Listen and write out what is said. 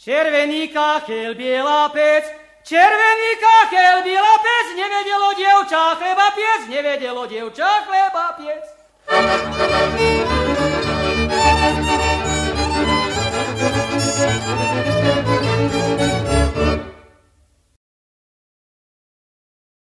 Červený kachel, biela pec, červený kachel, biela pec, nevedelo dievča chleba piec, nevedelo dievča chleba piec.